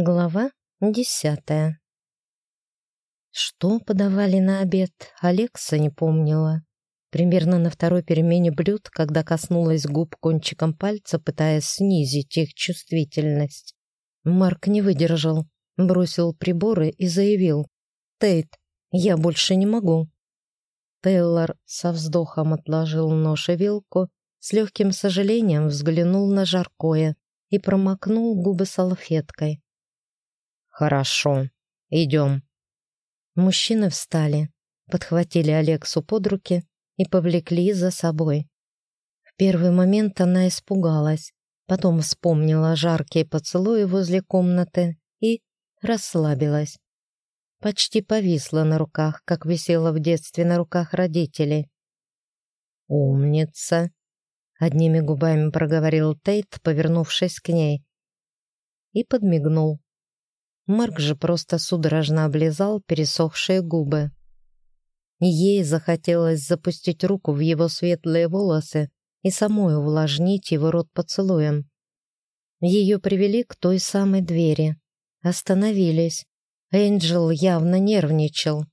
Глава десятая. Что подавали на обед, Алекса не помнила. Примерно на второй перемене блюд, когда коснулась губ кончиком пальца, пытаясь снизить их чувствительность. Марк не выдержал, бросил приборы и заявил. «Тейт, я больше не могу». Тейлор со вздохом отложил нож и вилку, с легким сожалением взглянул на жаркое и промокнул губы салфеткой. «Хорошо, идем». Мужчины встали, подхватили Алексу под руки и повлекли за собой. В первый момент она испугалась, потом вспомнила жаркие поцелуи возле комнаты и расслабилась. Почти повисла на руках, как висела в детстве на руках родителей. «Умница!» — одними губами проговорил Тейт, повернувшись к ней. И подмигнул. Марк же просто судорожно облизал пересохшие губы. Ей захотелось запустить руку в его светлые волосы и самой увлажнить его рот поцелуем. Ее привели к той самой двери. Остановились. Энджел явно нервничал,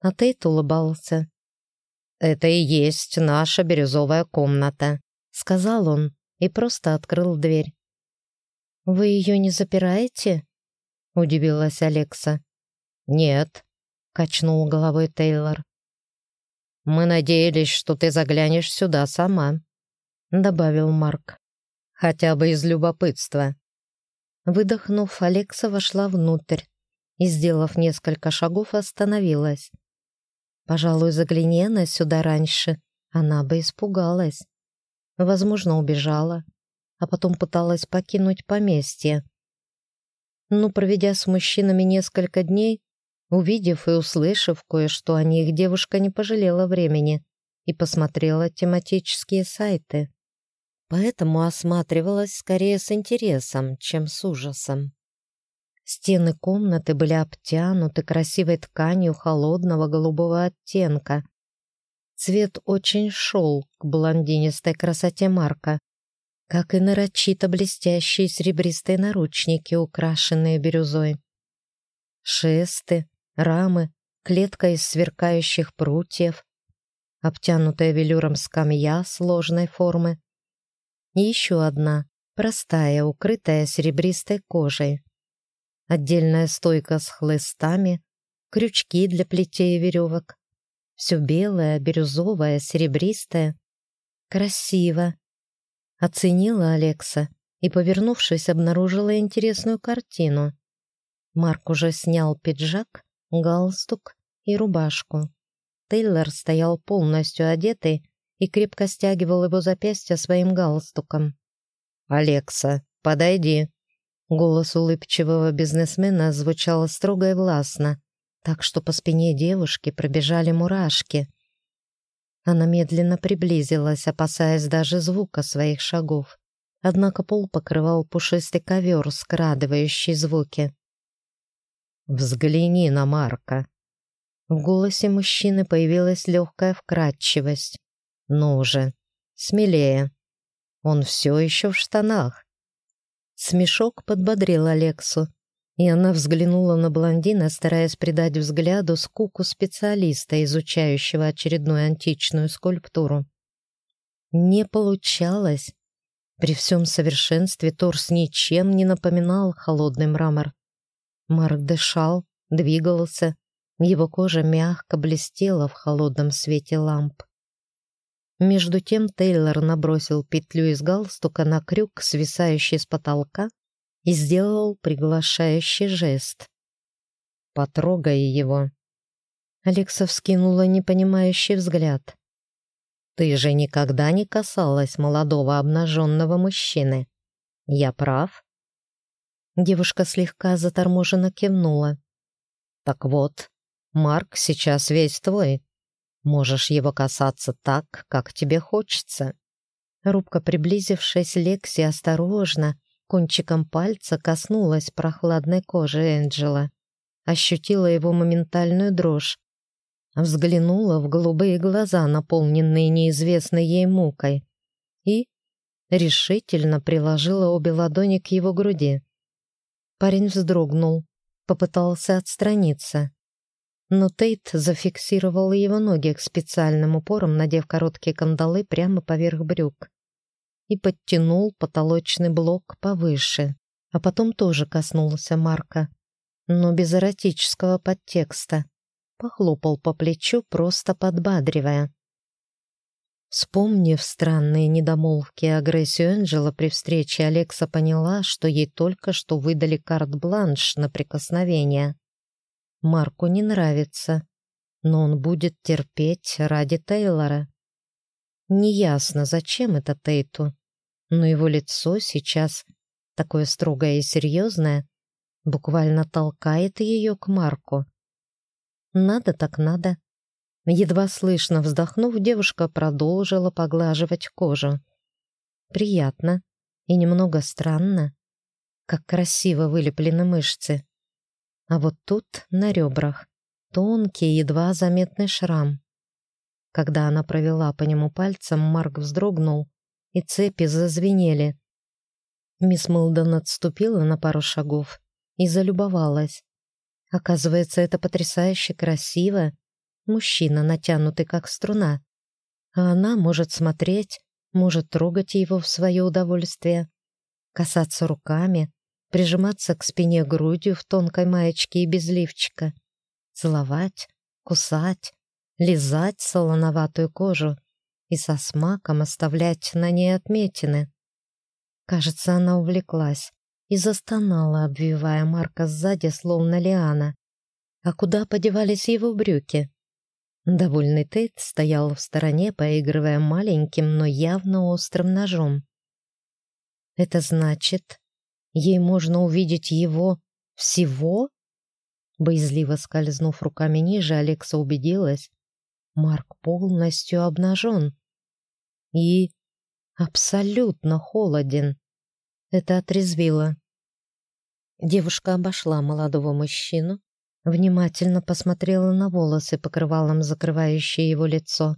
а Тейт улыбался. «Это и есть наша бирюзовая комната», — сказал он и просто открыл дверь. «Вы ее не запираете?» — удивилась Алекса. «Нет», — качнул головой Тейлор. «Мы надеялись, что ты заглянешь сюда сама», — добавил Марк. «Хотя бы из любопытства». Выдохнув, Алекса вошла внутрь и, сделав несколько шагов, остановилась. Пожалуй, загляни она сюда раньше, она бы испугалась. Возможно, убежала, а потом пыталась покинуть поместье. Но проведя с мужчинами несколько дней, увидев и услышав кое-что о них, девушка не пожалела времени и посмотрела тематические сайты. Поэтому осматривалась скорее с интересом, чем с ужасом. Стены комнаты были обтянуты красивой тканью холодного голубого оттенка. Цвет очень шел к блондинистой красоте Марка, как и нарочито блестящие серебристые наручники, украшенные бирюзой. Шесты, рамы, клетка из сверкающих прутьев, обтянутая велюром скамья сложной формы и еще одна, простая, укрытая серебристой кожей. Отдельная стойка с хлыстами, крючки для плетей и веревок. Все белое, бирюзовое, серебристое. Красиво, Оценила Алекса и, повернувшись, обнаружила интересную картину. Марк уже снял пиджак, галстук и рубашку. Тейлор стоял полностью одетый и крепко стягивал его запястья своим галстуком. «Алекса, подойди!» Голос улыбчивого бизнесмена звучал строго и властно, так что по спине девушки пробежали мурашки — она медленно приблизилась, опасаясь даже звука своих шагов. Однако пол покрывал пушистый ковер, скрадывающий звуки. «Взгляни на Марка!» В голосе мужчины появилась легкая вкрадчивость. «Ну же, смелее! Он все еще в штанах!» Смешок подбодрил Алексу и она взглянула на блондина, стараясь придать взгляду скуку специалиста, изучающего очередную античную скульптуру. Не получалось. При всем совершенстве торс ничем не напоминал холодный мрамор. Марк дышал, двигался, его кожа мягко блестела в холодном свете ламп. Между тем Тейлор набросил петлю из галстука на крюк, свисающий с потолка, и сделал приглашающий жест. «Потрогай его». Алекса вскинула непонимающий взгляд. «Ты же никогда не касалась молодого обнаженного мужчины. Я прав?» Девушка слегка заторможенно кивнула. «Так вот, Марк сейчас весь твой. Можешь его касаться так, как тебе хочется». Рубка, приблизившись, Лекси осторожно, Кончиком пальца коснулась прохладной кожи Энджела. Ощутила его моментальную дрожь. Взглянула в голубые глаза, наполненные неизвестной ей мукой. И решительно приложила обе ладони к его груди. Парень вздрогнул, попытался отстраниться. Но Тейт зафиксировал его ноги к специальным упорам, надев короткие кандалы прямо поверх брюк и подтянул потолочный блок повыше, а потом тоже коснулся Марка, но без эротического подтекста. Похлопал по плечу, просто подбадривая. Вспомнив странные недомолвки и агрессию Энджела при встрече, Алекса поняла, что ей только что выдали карт-бланш на прикосновение. Марку не нравится, но он будет терпеть ради Тейлора. Неясно, зачем это Тейту, но его лицо сейчас такое строгое и серьезное, буквально толкает ее к Марку. Надо так надо. Едва слышно вздохнув, девушка продолжила поглаживать кожу. Приятно и немного странно, как красиво вылеплены мышцы. А вот тут, на ребрах, тонкий, едва заметный шрам. Когда она провела по нему пальцем, Марк вздрогнул, и цепи зазвенели. Мисс Мылдон отступила на пару шагов и залюбовалась. Оказывается, это потрясающе красиво Мужчина, натянутый как струна. А она может смотреть, может трогать его в свое удовольствие, касаться руками, прижиматься к спине грудью в тонкой маечке и без лифчика, целовать, кусать, лизать солоноватую кожу и со смаком оставлять на ней отметины. Кажется, она увлеклась и застонала, обвивая Марка сзади, словно лиана. А куда подевались его брюки? Довольный Тейт стоял в стороне, поигрывая маленьким, но явно острым ножом. «Это значит, ей можно увидеть его всего?» Боязливо скользнув руками ниже, Алекса убедилась, Марк полностью обнажен и абсолютно холоден. Это отрезвило. Девушка обошла молодого мужчину, Внимательно посмотрела на волосы, покрывалом закрывающие его лицо.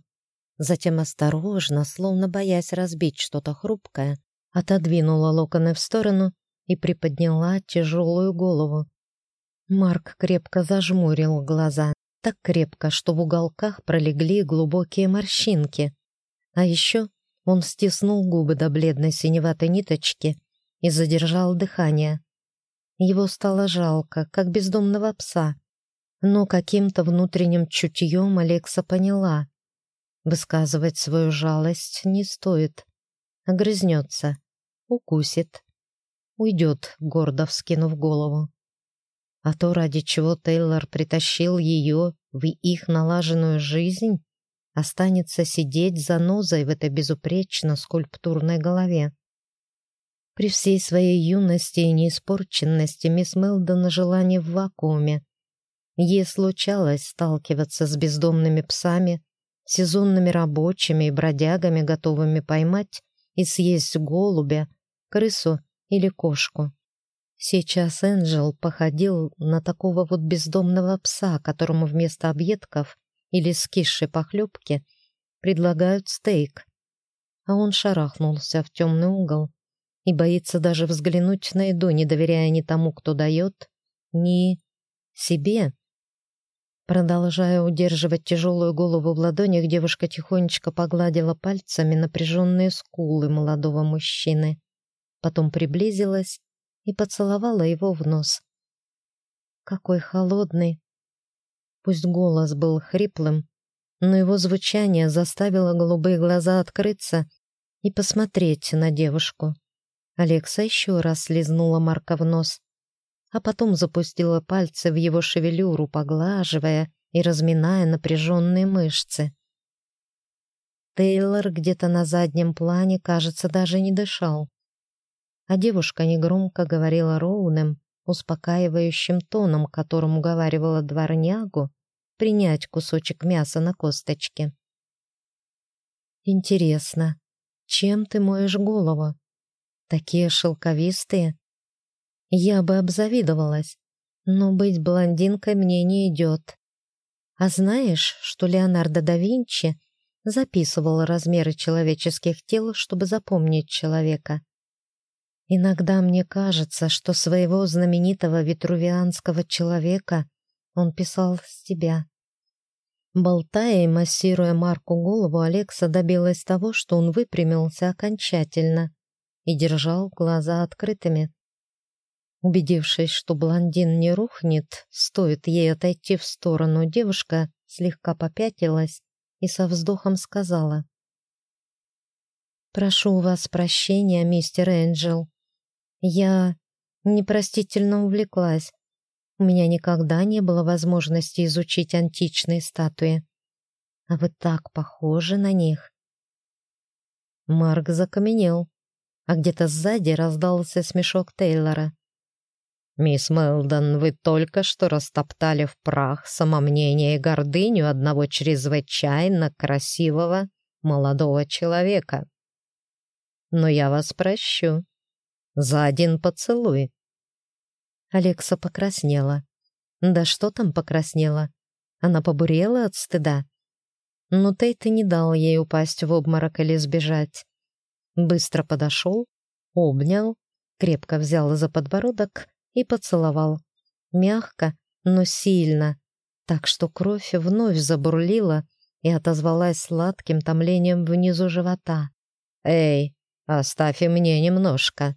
Затем осторожно, словно боясь разбить что-то хрупкое, отодвинула локоны в сторону и приподняла тяжелую голову. Марк крепко зажмурил глаза, так крепко, что в уголках пролегли глубокие морщинки. А еще он стиснул губы до бледной синеватой ниточки и задержал дыхание. Его стало жалко, как бездомного пса. Но каким-то внутренним чутьем Алекса поняла. Высказывать свою жалость не стоит. Огрызнется, укусит, уйдет, гордо вскинув голову. А то, ради чего Тейлор притащил ее в их налаженную жизнь, останется сидеть за нозой в этой безупречно скульптурной голове. При всей своей юности и неиспорченности мисс Мелдон жила не в вакууме. Ей случалось сталкиваться с бездомными псами, сезонными рабочими и бродягами, готовыми поймать и съесть голубя, крысу или кошку. Сейчас Энджел походил на такого вот бездомного пса, которому вместо объедков или скисшей похлебки предлагают стейк. А он шарахнулся в темный угол, и боится даже взглянуть на еду, не доверяя ни тому, кто дает, ни себе. Продолжая удерживать тяжелую голову в ладонях, девушка тихонечко погладила пальцами напряженные скулы молодого мужчины. Потом приблизилась и поцеловала его в нос. Какой холодный! Пусть голос был хриплым, но его звучание заставило голубые глаза открыться и посмотреть на девушку. Алекса еще раз слезнула Марка в нос, а потом запустила пальцы в его шевелюру, поглаживая и разминая напряженные мышцы. Тейлор где-то на заднем плане, кажется, даже не дышал. А девушка негромко говорила ровным, успокаивающим тоном, которым уговаривала дворнягу принять кусочек мяса на косточке. «Интересно, чем ты моешь голову?» такие шелковистые. Я бы обзавидовалась, но быть блондинкой мне не идет. А знаешь, что Леонардо да Винчи записывал размеры человеческих тел, чтобы запомнить человека? Иногда мне кажется, что своего знаменитого витрувианского человека он писал с тебя. Болтая и массируя Марку голову, Алекса добилась того, что он выпрямился окончательно и держал глаза открытыми. Убедившись, что блондин не рухнет, стоит ей отойти в сторону, девушка слегка попятилась и со вздохом сказала. «Прошу у вас прощения, мистер Энджел. Я непростительно увлеклась. У меня никогда не было возможности изучить античные статуи. А вы так похожи на них». Марк закаменел, а где-то сзади раздался смешок Тейлора. «Мисс Мелдон, вы только что растоптали в прах самомнение и гордыню одного чрезвычайно красивого молодого человека. Но я вас прощу. За один поцелуй». Алекса покраснела. Да что там покраснела? Она побурела от стыда. Но Тейт и не дал ей упасть в обморок или сбежать. Быстро подошел, обнял, крепко взял за подбородок и поцеловал. Мягко, но сильно, так что кровь вновь забурлила и отозвалась сладким томлением внизу живота. «Эй, оставь и мне немножко!»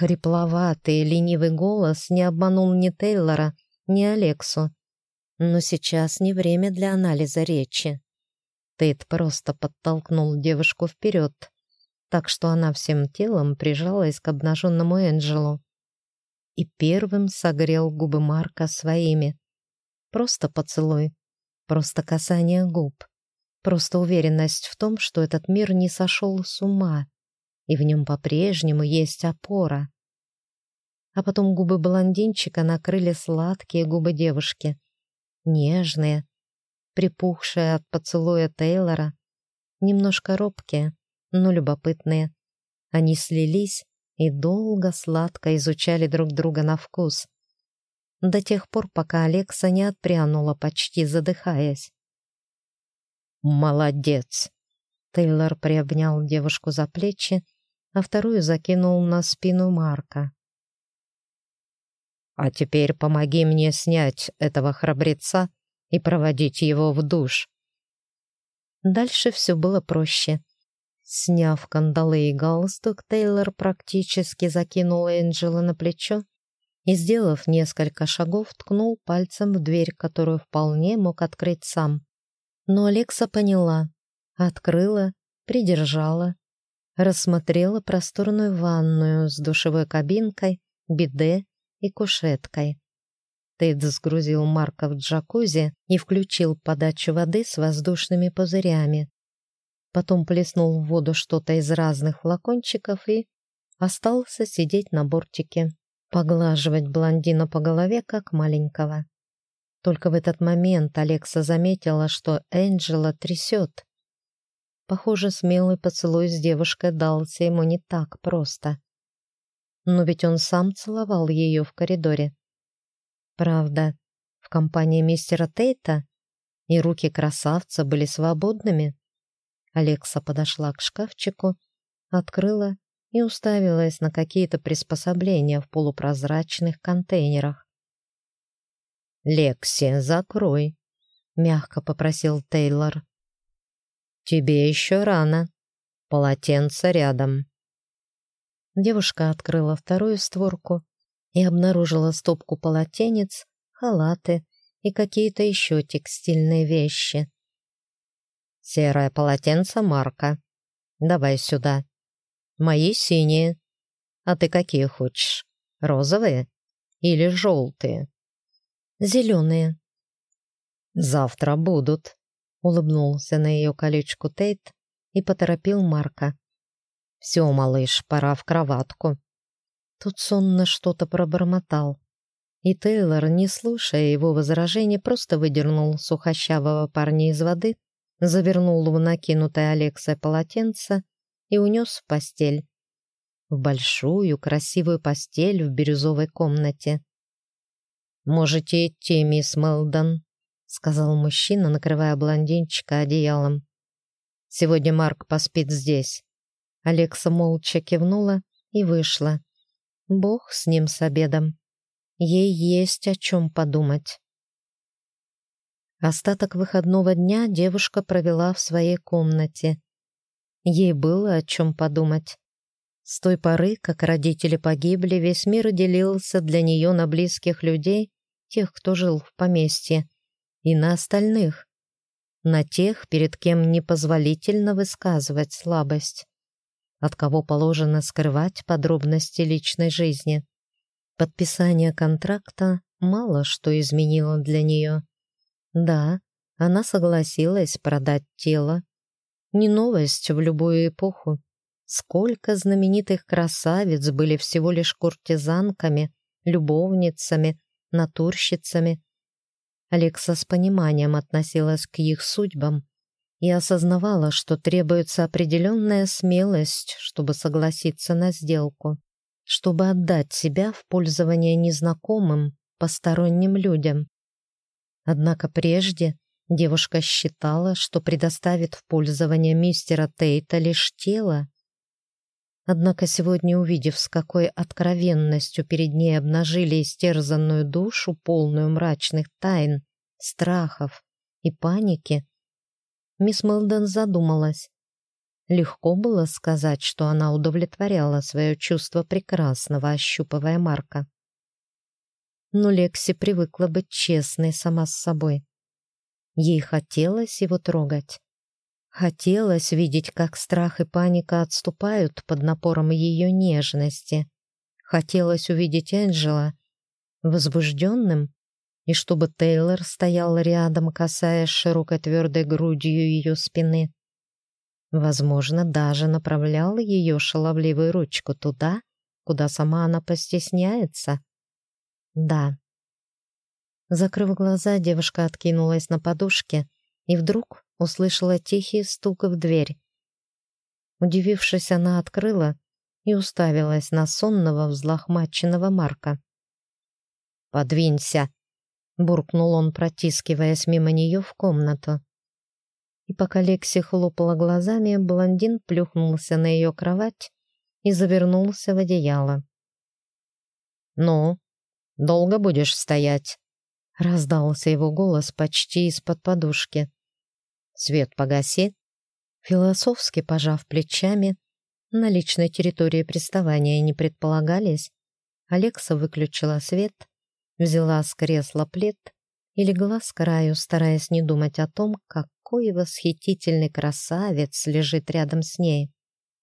Хрипловатый, ленивый голос не обманул ни Тейлора, ни Алексу. Но сейчас не время для анализа речи. Тейт просто подтолкнул девушку вперед, так что она всем телом прижалась к обнаженному Энджелу и первым согрел губы Марка своими. Просто поцелуй, просто касание губ, просто уверенность в том, что этот мир не сошел с ума, и в нем по-прежнему есть опора. А потом губы блондинчика накрыли сладкие губы девушки, нежные, припухшие от поцелуя Тейлора, немножко робкие, но любопытные. Они слились и долго сладко изучали друг друга на вкус. До тех пор, пока Алекса не отпрянула, почти задыхаясь. «Молодец!» Тейлор приобнял девушку за плечи, а вторую закинул на спину Марка. «А теперь помоги мне снять этого храбреца и проводить его в душ». Дальше все было проще. Сняв кандалы и галстук, Тейлор практически закинул Энджела на плечо и, сделав несколько шагов, ткнул пальцем в дверь, которую вполне мог открыть сам. Но Алекса поняла, открыла, придержала, рассмотрела просторную ванную с душевой кабинкой, биде и кушеткой. Тейт сгрузил Марка в джакузи и включил подачу воды с воздушными пузырями потом плеснул в воду что-то из разных флакончиков и остался сидеть на бортике, поглаживать блондина по голове, как маленького. Только в этот момент Алекса заметила, что Энджела трясет. Похоже, смелый поцелуй с девушкой дался ему не так просто. Но ведь он сам целовал ее в коридоре. Правда, в компании мистера Тейта и руки красавца были свободными. Алекса подошла к шкафчику, открыла и уставилась на какие-то приспособления в полупрозрачных контейнерах. «Лекси, закрой», — мягко попросил Тейлор. «Тебе еще рано. Полотенце рядом». Девушка открыла вторую створку и обнаружила стопку полотенец, халаты и какие-то еще текстильные вещи. Серое полотенце Марка. Давай сюда. Мои синие. А ты какие хочешь? Розовые или желтые? Зеленые. Завтра будут. Улыбнулся на ее колечку Тейт и поторопил Марка. «Все, малыш, пора в кроватку». Тут сонно что-то пробормотал. И Тейлор, не слушая его возражений, просто выдернул сухощавого парня из воды завернул в накинутое Алексой полотенце и унес в постель. В большую красивую постель в бирюзовой комнате. «Можете идти, мисс Мелдон», — сказал мужчина, накрывая блондинчика одеялом. «Сегодня Марк поспит здесь». Алекса молча кивнула и вышла. Бог с ним с обедом. Ей есть о чем подумать. Остаток выходного дня девушка провела в своей комнате. Ей было о чем подумать. С той поры, как родители погибли, весь мир делился для нее на близких людей, тех, кто жил в поместье, и на остальных, на тех, перед кем непозволительно высказывать слабость, от кого положено скрывать подробности личной жизни. Подписание контракта мало что изменило для нее. Да, она согласилась продать тело. Не новость в любую эпоху. Сколько знаменитых красавиц были всего лишь куртизанками, любовницами, натурщицами, Алекса с пониманием относилась к их судьбам и осознавала, что требуется определенная смелость, чтобы согласиться на сделку, чтобы отдать себя в пользование незнакомым, посторонним людям. Однако прежде девушка считала, что предоставит в пользование мистера Тейта лишь тело. Однако сегодня, увидев, с какой откровенностью перед ней обнажили истерзанную душу, полную мрачных тайн, страхов и паники, мисс Мелдон задумалась. Легко было сказать, что она удовлетворяла свое чувство прекрасного, ощупывая Марка. Но Лекси привыкла быть честной сама с собой. Ей хотелось его трогать. Хотелось видеть, как страх и паника отступают под напором ее нежности. Хотелось увидеть Энджела возбужденным, и чтобы Тейлор стоял рядом, касаясь широкой твердой грудью ее спины. Возможно, даже направлял ее шаловливую ручку туда, куда сама она постесняется. Да. Закрыв глаза, девушка откинулась на подушке и вдруг услышала тихий стук в дверь. Удивившись, она открыла и уставилась на сонного взлохмаченного Марка. «Подвинься!» — буркнул он, протискиваясь мимо нее в комнату. И пока Лекси хлопала глазами, блондин плюхнулся на ее кровать и завернулся в одеяло. «Ну, долго будешь стоять?» — раздался его голос почти из-под подушки. Свет погаси. Философски пожав плечами, на личной территории приставания не предполагались, Алекса выключила свет, взяла с кресла плед и легла с краю, стараясь не думать о том, какой восхитительный красавец лежит рядом с ней.